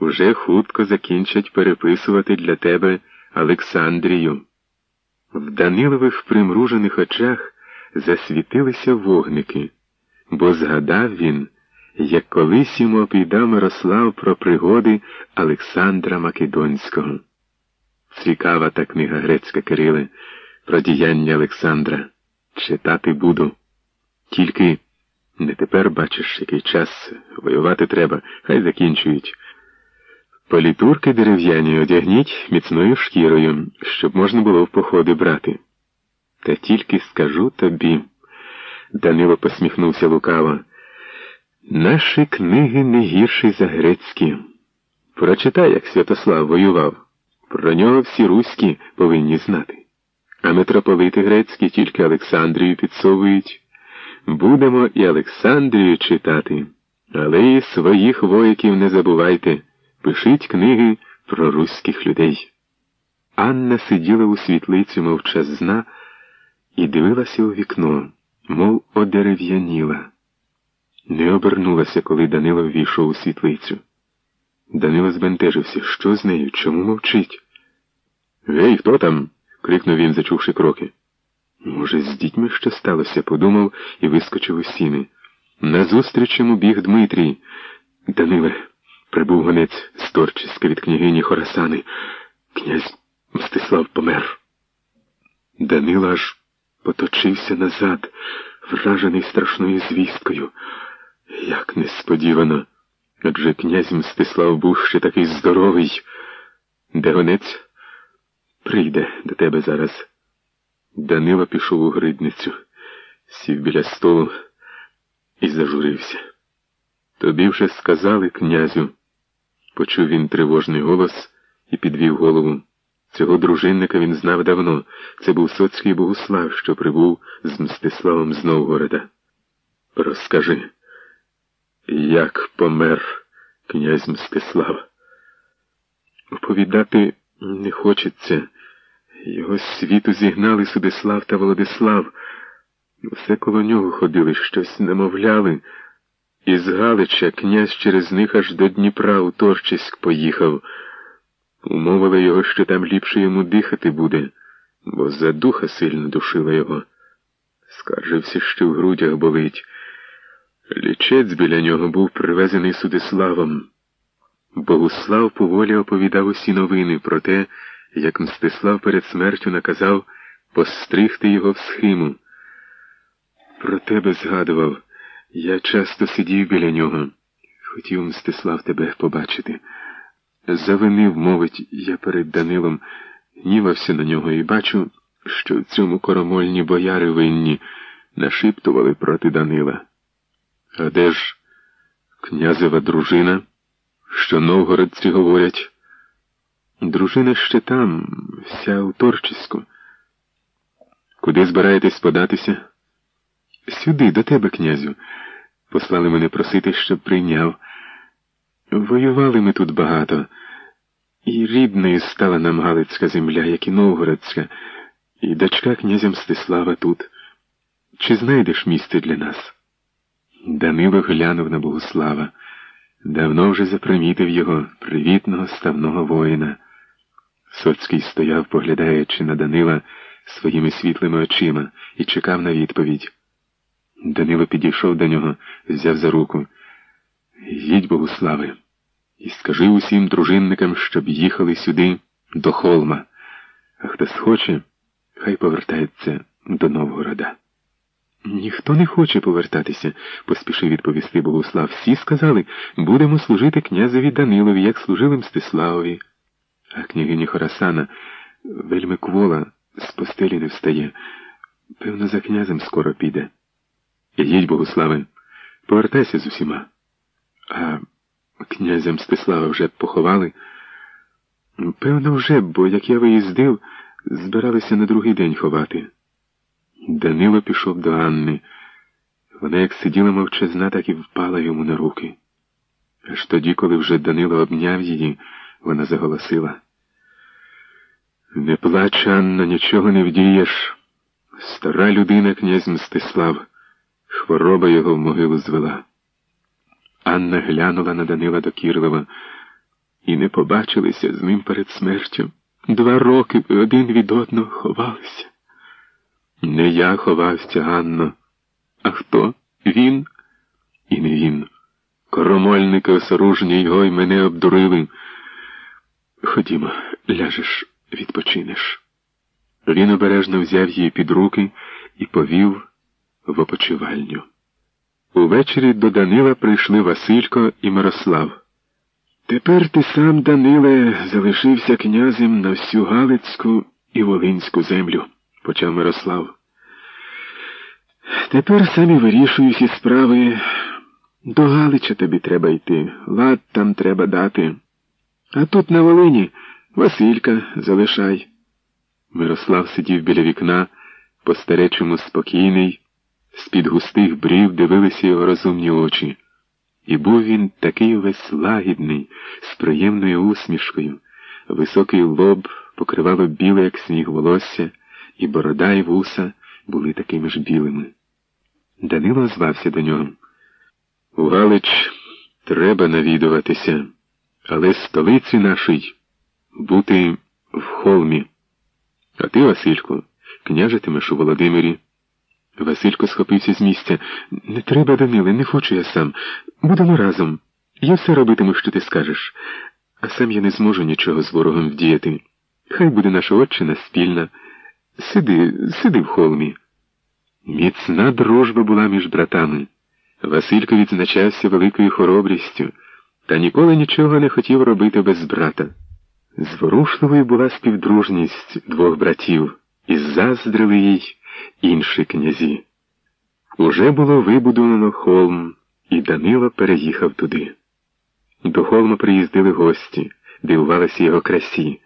уже хутко закінчать переписувати для тебе Олександрію. В Данилових примружених очах засвітилися вогники, бо згадав він, як колись йому оповідав Мирослав про пригоди Олександра Македонського. Цікава та книга грецька Кириле про діяння Олександра. Читати буду. Тільки не тепер бачиш, який час воювати треба, хай закінчують. Політурки дерев'яні одягніть міцною шкірою, щоб можна було в походи брати. Та тільки скажу тобі, Данило посміхнувся лукаво, наші книги не гірші за грецькі. Прочитай, як Святослав воював. Про нього всі руські повинні знати. А митрополити грецькі тільки Олександрію підсовують. Будемо і Олександрію читати, але і своїх вояків не забувайте. Пишіть книги про руських людей. Анна сиділа у світлиці мовчазна і дивилася у вікно, мов одерев'яніла. Не обернулася, коли Данило ввійшов у світлицю. Данило збентежився. Що з нею? Чому мовчить? Гей, хто там? крикнув він, зачувши кроки. Може, з дітьми що сталося, подумав і вискочив у сіни. Назустріч йому біг Дмитрій. Даниле, прибув гонець з Торчиська від княгині Хорасани. Князь Мстислав помер. Данила аж поточився назад, вражений страшною звісткою. Як несподівано. Адже князь Мстислав був ще такий здоровий. Де гонець? Прийде до тебе зараз. Данила пішов у гридницю, сів біля столу і зажурився. Тобі вже сказали, князю, почув він тривожний голос і підвів голову. Цього дружинника він знав давно. Це був соцький Богуслав, що прибув з Мстиславом з Новгорода. Розкажи, як помер князь Мстислав? Оповідати не хочеться. Його світу зігнали Судислав та Володислав. Все коло нього ходили, щось намовляли. Із Галича князь через них аж до Дніпра у Торчиськ поїхав. Умовили його, що там ліпше йому дихати буде, бо за духа сильно душила його. Скаржився, що в грудях болить. Лічець біля нього був привезений Судиславом. Богуслав поволі оповідав усі новини про те, як Мстислав перед смертю наказав постригти його в схиму. Про тебе згадував. Я часто сидів біля нього. Хотів Мстислав тебе побачити. Завинив, мовить, я перед Данилом, нівався на нього і бачу, що в цьому коромольні бояри винні нашіптували проти Данила. А де ж князева дружина, що новгородці говорять? Дружина ще там, вся у Торчиську. Куди збираєтесь податися? Сюди, до тебе, князю. Послали мене просити, щоб прийняв. Воювали ми тут багато, і рідною стала нам Галицька земля, як і Новгородська, і дочка князя Мстислава тут. Чи знайдеш місце для нас? Данило глянув на Богуслава. Давно вже запримітив його привітного ставного воїна. Соцький стояв, поглядаючи на Данила своїми світлими очима, і чекав на відповідь. Данило підійшов до нього, взяв за руку. Їдь, Богуславе, і скажи усім дружинникам, щоб їхали сюди до холма. А хто схоче, хай повертається до Новгорода. Ніхто не хоче повертатися, поспішив відповісти Богуслав. Всі сказали, будемо служити князеві Данилові, як служили Мстиславові. А княгиня Хорасана вельми квола, з постелі не встає. Певно, за князем скоро піде. Їдь, Богуславе, повертайся з усіма. А князя Мстислава вже поховали? Певно, вже, бо як я виїздив, збиралися на другий день ховати. Данило пішов до Анни. Вона як сиділа мовчазна, так і впала йому на руки. Аж тоді, коли вже Данило обняв її, вона заголосила. Не плач, Анна, нічого не вдієш. Стара людина, князь Мстислав, хвороба його в могилу звела. Анна глянула на Данила докірливо. і не побачилися з ним перед смертю. Два роки ви один від одного ховалися. Не я ховався, Ганно. А хто? Він? І не він. Коромольники осоружні його й мене обдурили. Ходімо, ляжеш, відпочинеш. Він обережно взяв її під руки і повів в опочивальню. Увечері до Данила прийшли Василько і Мирослав. Тепер ти сам, Даниле, залишився князем на всю Галицьку і Волинську землю, почав Мирослав. Тепер самі вирішую всі справи. До Галича тобі треба йти, лад там треба дати. А тут на Волині Василька залишай. Мирослав сидів біля вікна, по старечому спокійний, з-під густих брів дивилися його розумні очі. І був він такий весь лагідний, з приємною усмішкою, високий лоб покривало біле, як сніг волосся, і борода і вуса були такими ж білими. Данило звався до нього. У Галич треба навідуватися, але столиці нашій бути в холмі. А ти, Василько, княжитимеш у Володимирі. Василько схопився з місця. Не треба, Даниле, не хочу я сам. Будемо разом. Я все робитиму, що ти скажеш, а сам я не зможу нічого з ворогом вдіяти. Хай буде наша отчина спільна. Сиди, сиди в холмі. Міцна дружба була між братами. Василько відзначався великою хоробрістю та ніколи нічого не хотів робити без брата. Зворушливою була співдружність двох братів, і заздрили їй інші князі. Уже було вибудовано холм, і Данило переїхав туди. До холма приїздили гості, дивувалися його красі.